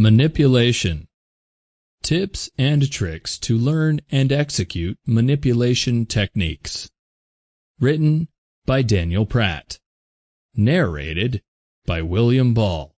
Manipulation Tips and tricks to learn and execute manipulation techniques. Written by Daniel Pratt. Narrated by William Ball.